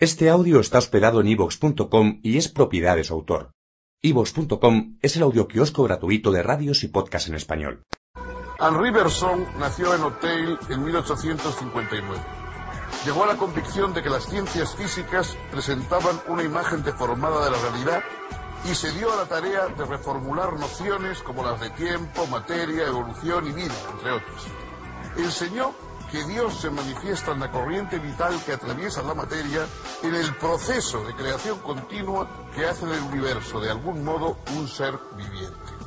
Este audio está hospedado en ivox.com y es propiedad de su autor. ivox.com es el audioquiosco gratuito de radios y podcasts en español. Henri Bergson nació en Auteuil en 1859. Llegó a la convicción de que las ciencias físicas presentaban una imagen deformada de la realidad y se dio a la tarea de reformular nociones como las de tiempo, materia, evolución y vida, entre otras. Enseñó que Dios se manifiesta en la corriente vital que atraviesa la materia en el proceso de creación continua que hace del universo de algún modo un ser viviente.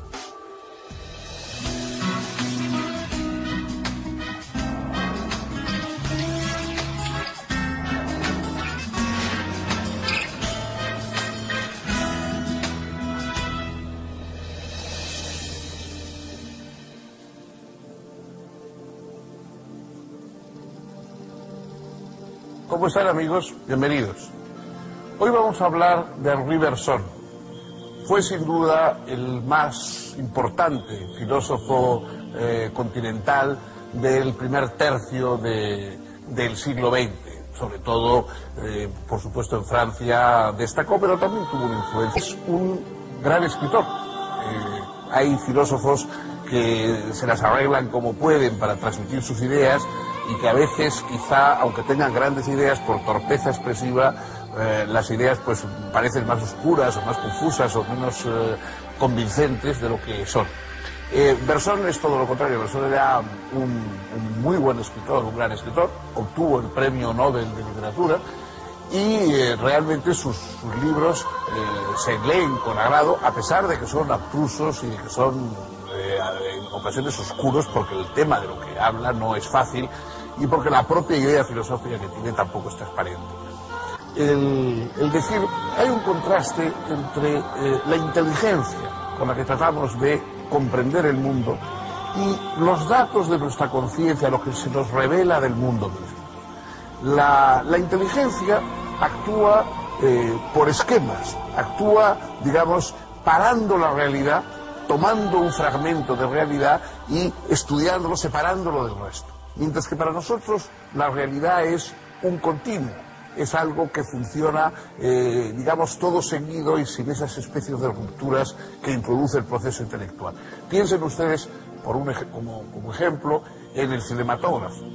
¿Cómo están amigos? Bienvenidos. Hoy vamos a hablar de Henri Bergson. Fue sin duda el más importante filósofo eh, continental del primer tercio de- del siglo XX. Sobre todo, eh, por supuesto, en Francia destacó, pero también tuvo una influencia. Es un gran escritor. Eh, hay filósofos que se las arreglan como pueden para transmitir sus ideas y que a veces quizá, aunque tengan grandes ideas, por torpeza expresiva, eh, las ideas pues parecen más oscuras o más confusas o menos eh, convincentes de lo que son. Eh, Bergson es todo lo contrario, Bergson era un, muy buen escritor, un gran escritor, obtuvo el premio Nobel de Literatura y eh, realmente sus, sus libros se leen con agrado, a pesar de que son abstrusos y de que son ocasiones oscuros, porque el tema de lo que habla no es fácil y porque la propia idea filosófica que tiene tampoco es transparente. El, decir, hay un contraste entre eh, la inteligencia con la que tratamos de comprender el mundo y los datos de nuestra conciencia, lo que se nos revela del mundo mismo. La, la inteligencia actúa eh, por esquemas, actúa, digamos, parando la realidad, tomando un fragmento de realidad y estudiándolo, separándolo del resto. Mientras que para nosotros la realidad es un continuo, es algo que funciona, eh, digamos, todo seguido y sin esas especies de rupturas que introduce el proceso intelectual. Piensen ustedes, por un como, como ejemplo, en el cinematógrafo.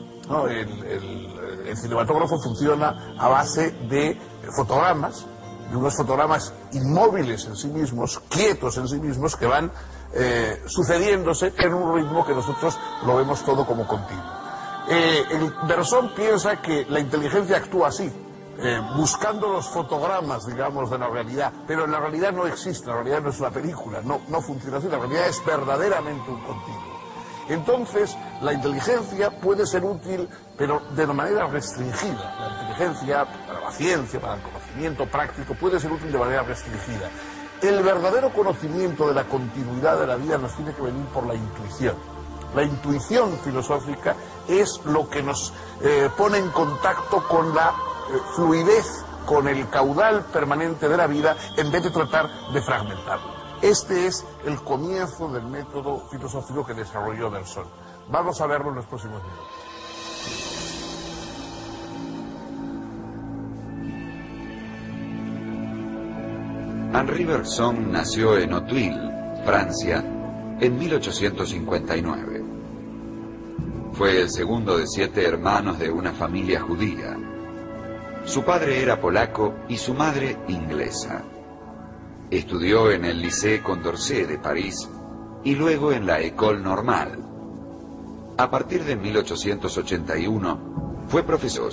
el cinematógrafo funciona a base de fotogramas, de unos fotogramas inmóviles en sí mismos, quietos en sí mismos, que van eh, sucediéndose en un ritmo que nosotros lo vemos todo como continuo. Eh, el Bergson piensa que la inteligencia actúa así, eh, buscando los fotogramas, digamos, de la realidad, pero en la realidad no existe, la realidad no es una película, no, no funciona así, la realidad es verdaderamente un continuo. Entonces, la inteligencia puede ser útil, pero de una manera restringida. La inteligencia para la ciencia, para el conocimiento práctico, puede ser útil de manera restringida. El verdadero conocimiento de la continuidad de la vida nos tiene que venir por la intuición. La intuición filosófica es lo que nos eh, pone en contacto con la eh, fluidez, con el caudal permanente de la vida, en vez de tratar de fragmentarlo. Este es el comienzo del método filosófico que desarrolló Bergson. Vamos a verlo en los próximos minutos. Henri Bergson nació en Auteuil, Francia, en 1859. Fue el segundo de siete hermanos de una familia judía. Su padre era polaco y su madre inglesa. Estudió en el Lycée Condorcet de París y luego en la École Normale. A partir de 1881 fue profesor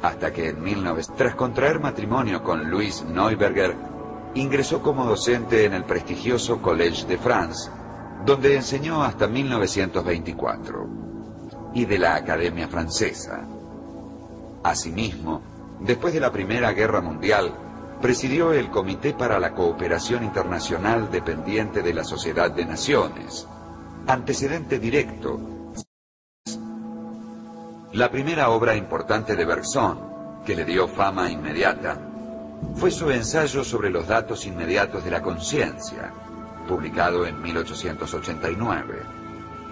hasta que en 1900, tras contraer matrimonio con Louis Neuberger, ingresó como docente en el prestigioso Collège de France, donde enseñó hasta 1924, y de la Academia Francesa. Asimismo, después de la Primera Guerra Mundial, presidió el Comité para la Cooperación Internacional dependiente de la Sociedad de Naciones, antecedente directo. La primera obra importante de Bergson, que le dio fama inmediata, fue su ensayo sobre los datos inmediatos de la conciencia, publicado en 1889,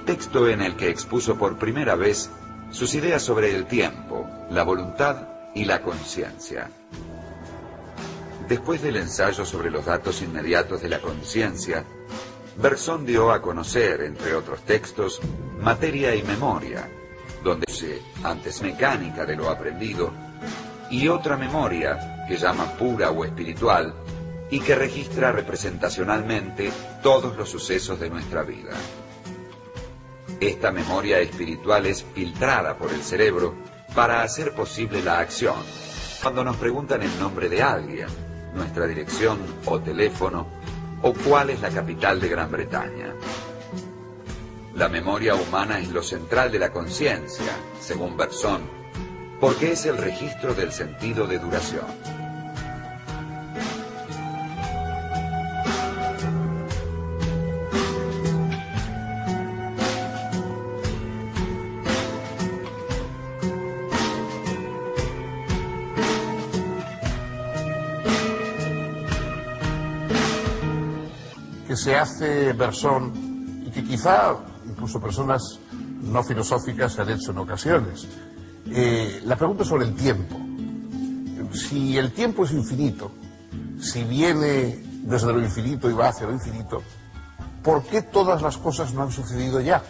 texto en el que expuso por primera vez sus ideas sobre el tiempo, la voluntad y la conciencia. Después del ensayo sobre los datos inmediatos de la conciencia, Bergson dio a conocer, entre otros textos, materia y memoria, donde se antes mecánica de lo aprendido, y otra memoria que llama pura o espiritual y que registra representacionalmente todos los sucesos de nuestra vida. Esta memoria espiritual es filtrada por el cerebro para hacer posible la acción. Cuando nos preguntan el nombre de alguien, nuestra dirección o teléfono, o cuál es la capital de Gran Bretaña. La memoria humana es lo central de la conciencia, según Bergson, porque es el registro del sentido de duración. que se hace Bersón y que quizá incluso personas no filosóficas han hecho en ocasiones. Eh, la pregunta sobre el tiempo. Si el tiempo es infinito, si viene desde lo infinito y va hacia lo infinito, ¿por qué todas las cosas no han sucedido ya?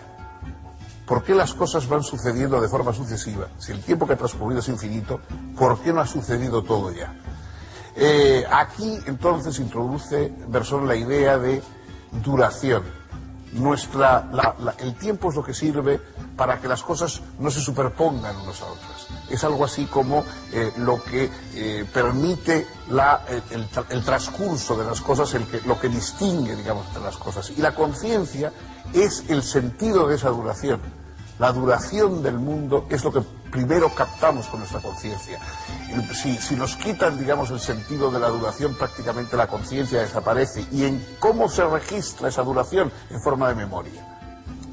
¿Por qué las cosas van sucediendo de forma sucesiva? Si el tiempo que ha transcurrido es infinito, ¿por qué no ha sucedido todo ya? Eh, aquí entonces introduce Bersón la idea de duración. Nuestra, el tiempo es lo que sirve para que las cosas no se superpongan unas a otras. Es algo así como eh, lo que eh, permite la, el, el, transcurso de las cosas, el que, lo que distingue, digamos, entre las cosas. Y la conciencia es el sentido de esa duración. La duración del mundo es lo que primero captamos con nuestra conciencia. Si, si, nos quitan, digamos, el sentido de la duración, prácticamente la conciencia desaparece. ¿Y en cómo se registra esa duración? En forma de memoria.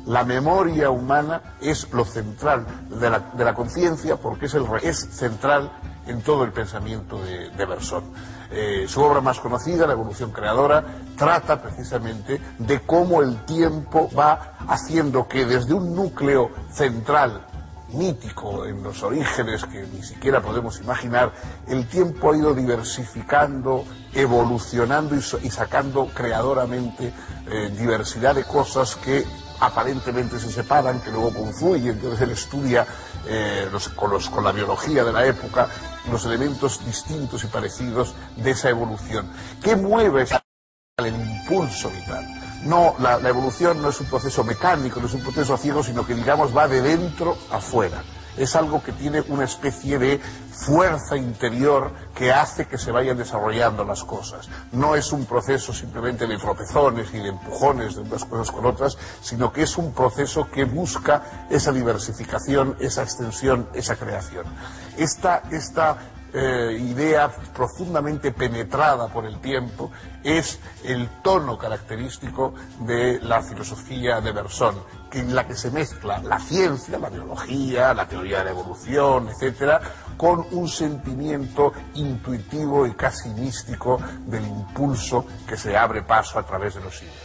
La memoria humana es lo central de la, de la conciencia porque es, el, es central en todo el pensamiento de, de Bersón. Eh, su obra más conocida, La evolución creadora, trata precisamente de cómo el tiempo va haciendo que desde un núcleo central mítico en los orígenes que ni siquiera podemos imaginar, el tiempo ha ido diversificando, evolucionando y, sacando creadoramente eh, diversidad de cosas que aparentemente se separan, que luego confluyen, entonces él estudia eh, con la biología de la época los elementos distintos y parecidos de esa evolución. ¿Qué mueve el impulso vital? No, la, la, evolución no es un proceso mecánico, no es un proceso ciego, sino que, digamos, va de dentro afuera. Es algo que tiene una especie de fuerza interior que hace que se vayan desarrollando las cosas. No es un proceso simplemente de tropezones y de empujones de unas cosas con otras, sino que es un proceso que busca esa diversificación, esa extensión, esa creación. Esta, esta eh, idea profundamente penetrada por el tiempo es el tono característico de la filosofía de Bersón, en la que se mezcla la ciencia, la biología, la teoría de la evolución, etcétera, con un sentimiento intuitivo y casi místico del impulso que se abre paso a través de los siglos.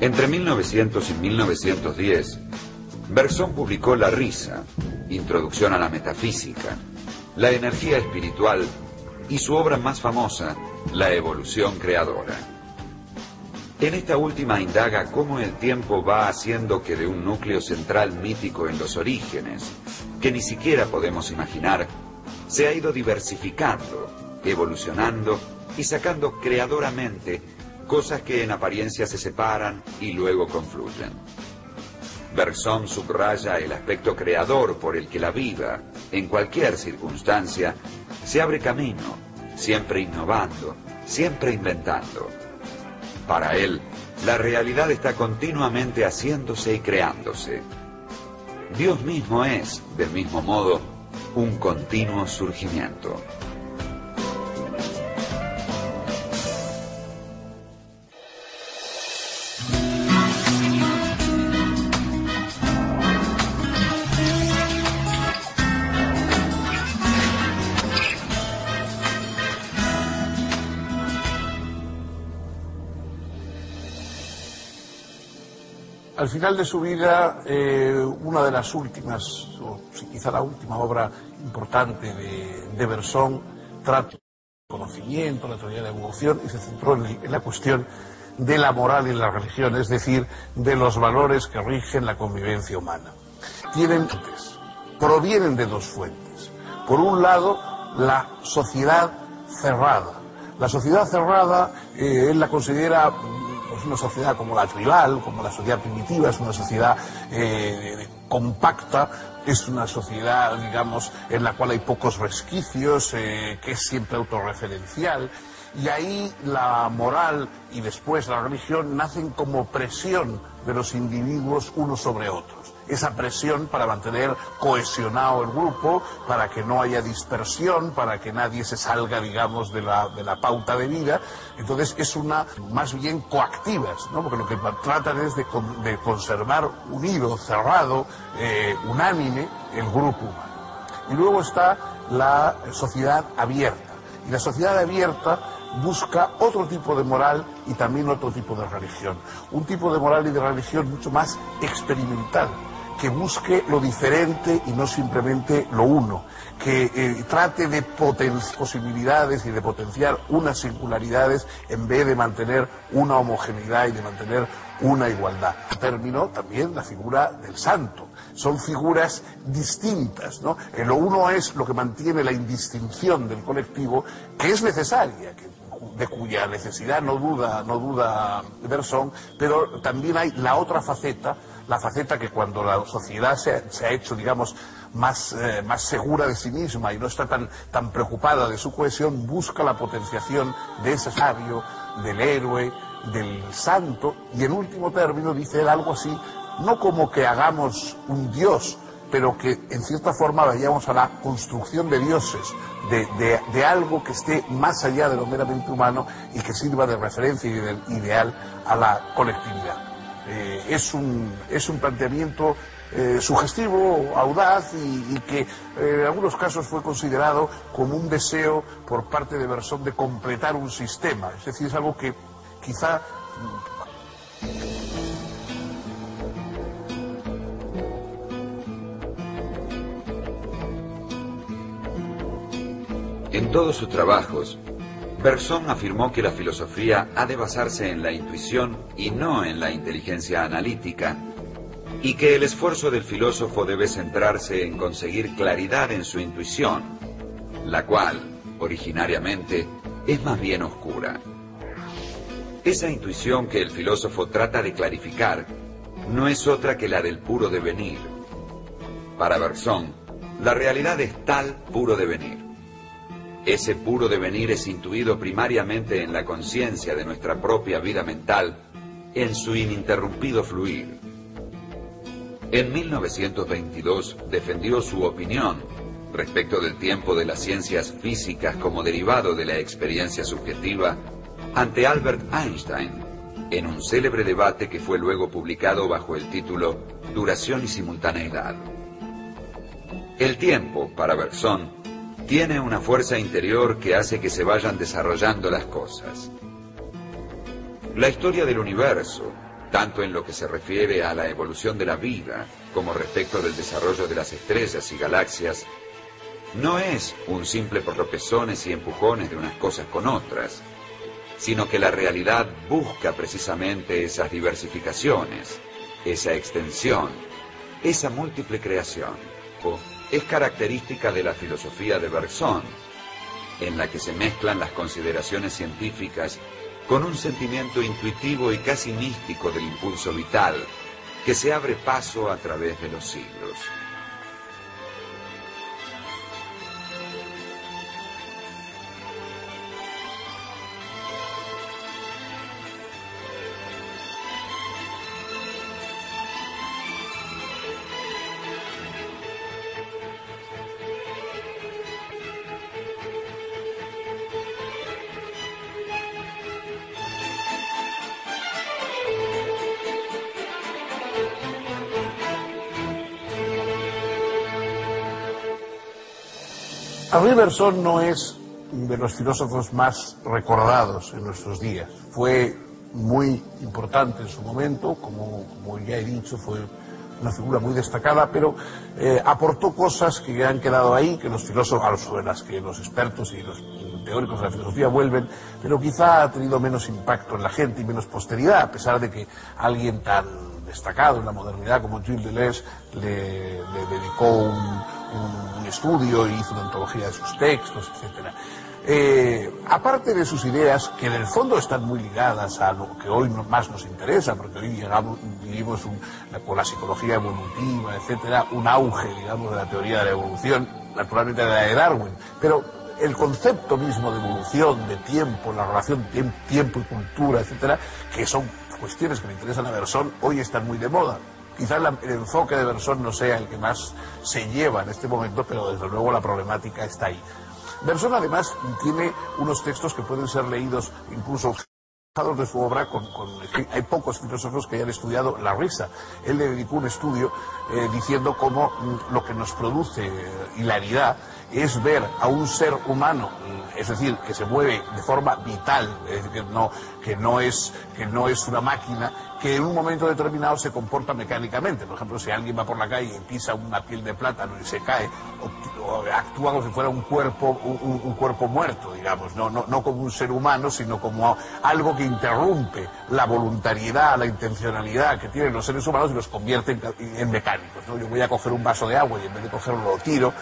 Entre 1900 y 1910, Bergson publicó La risa, Introducción a la metafísica, La energía espiritual y su obra más famosa, La evolución creadora. En esta última indaga cómo el tiempo va haciendo que de un núcleo central mítico en los orígenes, que ni siquiera podemos imaginar, se ha ido diversificando, evolucionando y sacando creadoramente cosas que en apariencia se separan y luego confluyen. Bergson subraya el aspecto creador por el que la vida, en cualquier circunstancia, se abre camino, siempre innovando, siempre inventando. Para él, la realidad está continuamente haciéndose y creándose. Dios mismo es, del mismo modo, un continuo surgimiento. Al final de su vida, eh, una de las últimas, o quizá la última obra importante de, de Bersón, trata conocimiento, la teoría de la evolución, y se centró en, la cuestión de la moral y la religión, es decir, de los valores que rigen la convivencia humana. Tienen provienen de dos fuentes. Por un lado, la sociedad cerrada. La sociedad cerrada, eh, él la considera pues, una sociedad como la tribal, como la sociedad primitiva, es una sociedad eh, compacta, es una sociedad, digamos, en la cual hay pocos resquicios, eh, que es siempre autorreferencial, y ahí la moral y después la religión nacen como presión de los individuos unos sobre otros esa presión para mantener cohesionado el grupo, para que no haya dispersión, para que nadie se salga, digamos, de la, de la pauta de vida. Entonces es una más bien coactivas, ¿no? porque lo que tratan es de, conservar unido, cerrado, eh, unánime el grupo humano. Y luego está la sociedad abierta. Y la sociedad abierta busca otro tipo de moral y también otro tipo de religión. Un tipo de moral y de religión mucho más experimental, que busque lo diferente y no simplemente lo uno, que eh, trate de posibilidades y de potenciar unas singularidades en vez de mantener una homogeneidad y de mantener una igualdad. Terminó también la figura del santo. Son figuras distintas, ¿no? lo uno es lo que mantiene la indistinción del colectivo, que es necesaria, de cuya necesidad no duda, no duda Bersón, pero también hay la otra faceta la faceta que cuando la sociedad se, ha hecho, digamos, más, eh, más segura de sí misma y no está tan, tan preocupada de su cohesión, busca la potenciación de ese sabio, del héroe, del santo, y en último término dice él algo así, no como que hagamos un dios, pero que en cierta forma vayamos a la construcción de dioses, de, de, algo que esté más allá de lo meramente humano y que sirva de referencia y de ideal a la colectividad. Eh, es, un, es un planteamiento eh, sugestivo, audaz y, que eh, en algunos casos fue considerado como un deseo por parte de Bersón de completar un sistema. Es decir, es algo que quizá. En todos sus trabajos, Bergson afirmó que la filosofía ha de basarse en la intuición y no en la inteligencia analítica, y que el esfuerzo del filósofo debe centrarse en conseguir claridad en su intuición, la cual, originariamente, es más bien oscura. Esa intuición que el filósofo trata de clarificar no es otra que la del puro devenir. Para Bergson, la realidad es tal puro devenir. Ese puro devenir es intuido primariamente en la conciencia de nuestra propia vida mental, en su ininterrumpido fluir. En 1922 defendió su opinión respecto del tiempo de las ciencias físicas como derivado de la experiencia subjetiva ante Albert Einstein, en un célebre debate que fue luego publicado bajo el título Duración y simultaneidad. El tiempo, para Bergson, tiene una fuerza interior que hace que se vayan desarrollando las cosas. La historia del universo, tanto en lo que se refiere a la evolución de la vida como respecto del desarrollo de las estrellas y galaxias, no es un simple por tropezones y empujones de unas cosas con otras, sino que la realidad busca precisamente esas diversificaciones, esa extensión, esa múltiple creación es característica de la filosofía de Bergson, en la que se mezclan las consideraciones científicas con un sentimiento intuitivo y casi místico del impulso vital que se abre paso a través de los siglos. Henri Bergson no es de los filósofos más recordados en nuestros días. Fue muy importante en su momento, como, ya he dicho, fue una figura muy destacada, pero eh, aportó cosas que han quedado ahí, que los filósofos, sobre las que los expertos y los teóricos de la filosofía vuelven, pero quizá ha tenido menos impacto en la gente y menos posteridad, a pesar de que alguien tan destacado en la modernidad como Gilles Deleuze le, le dedicó un, un, estudio hizo una antología de sus textos, etcétera. Eh, aparte de sus ideas, que en el fondo están muy ligadas a lo que hoy más nos interesa, porque hoy vivimos con la psicología evolutiva, etcétera, un auge, digamos, de la teoría de la evolución, naturalmente de la de Darwin, pero el concepto mismo de evolución, de tiempo, la relación tiempo y cultura, etcétera, que son cuestiones que me interesan a Bersón, hoy están muy de moda. Quizás el enfoque de Bersón no sea el que más se lleva en este momento, pero desde luego la problemática está ahí. Bersón además tiene unos textos que pueden ser leídos incluso de su obra, con, hay pocos filósofos que hayan estudiado la risa. Él le dedicó un estudio eh, diciendo cómo mm, lo que nos produce eh, hilaridad es ver a un ser humano, es decir, que se mueve de forma vital, es decir, que no, es, que no es una máquina, que en un momento determinado se comporta mecánicamente. Por ejemplo, si alguien va por la calle y pisa una piel de plátano y se cae, o, actúa como si fuera un cuerpo, un, cuerpo muerto, digamos, no, no, no, como un ser humano, sino como algo que interrumpe la voluntariedad, la intencionalidad que tienen los seres humanos y los convierte en, mecánicos. ¿no? Yo voy a coger un vaso de agua y en vez de cogerlo lo tiro,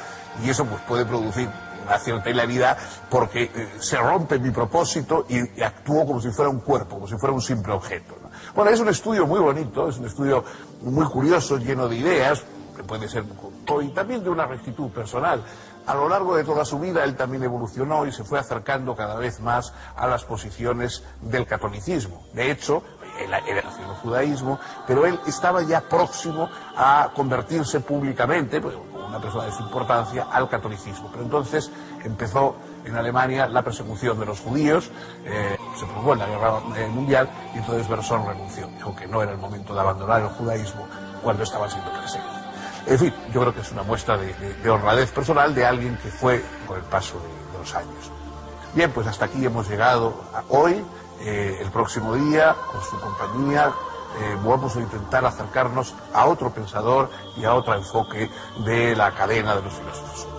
y eso pues puede producir una cierta hilaridad porque eh, se rompe mi propósito y, actúo como si fuera un cuerpo, como si fuera un simple objeto. ¿No? Bueno, es un estudio muy bonito, es un estudio muy curioso, lleno de ideas, que puede ser y también de una rectitud personal. A lo largo de toda su vida él también evolucionó y se fue acercando cada vez más a las posiciones del catolicismo. De hecho, él era nacido judaísmo, pero él estaba ya próximo a convertirse públicamente, pues, una persona de su importancia, al catolicismo. Pero entonces empezó en Alemania la persecución de los judíos, eh, se produjo en la guerra mundial y entonces Bersón renunció. Dijo que no era el momento de abandonar el judaísmo cuando estaban siendo perseguidos. En fin, yo creo que es una muestra de, de, de honradez personal de alguien que fue con el paso de, los años. Bien, pues hasta aquí hemos llegado hoy. Eh, el próximo día, con su compañía, eh, vamos a intentar acercarnos a otro pensador y a otro enfoque de la cadena de los filósofos.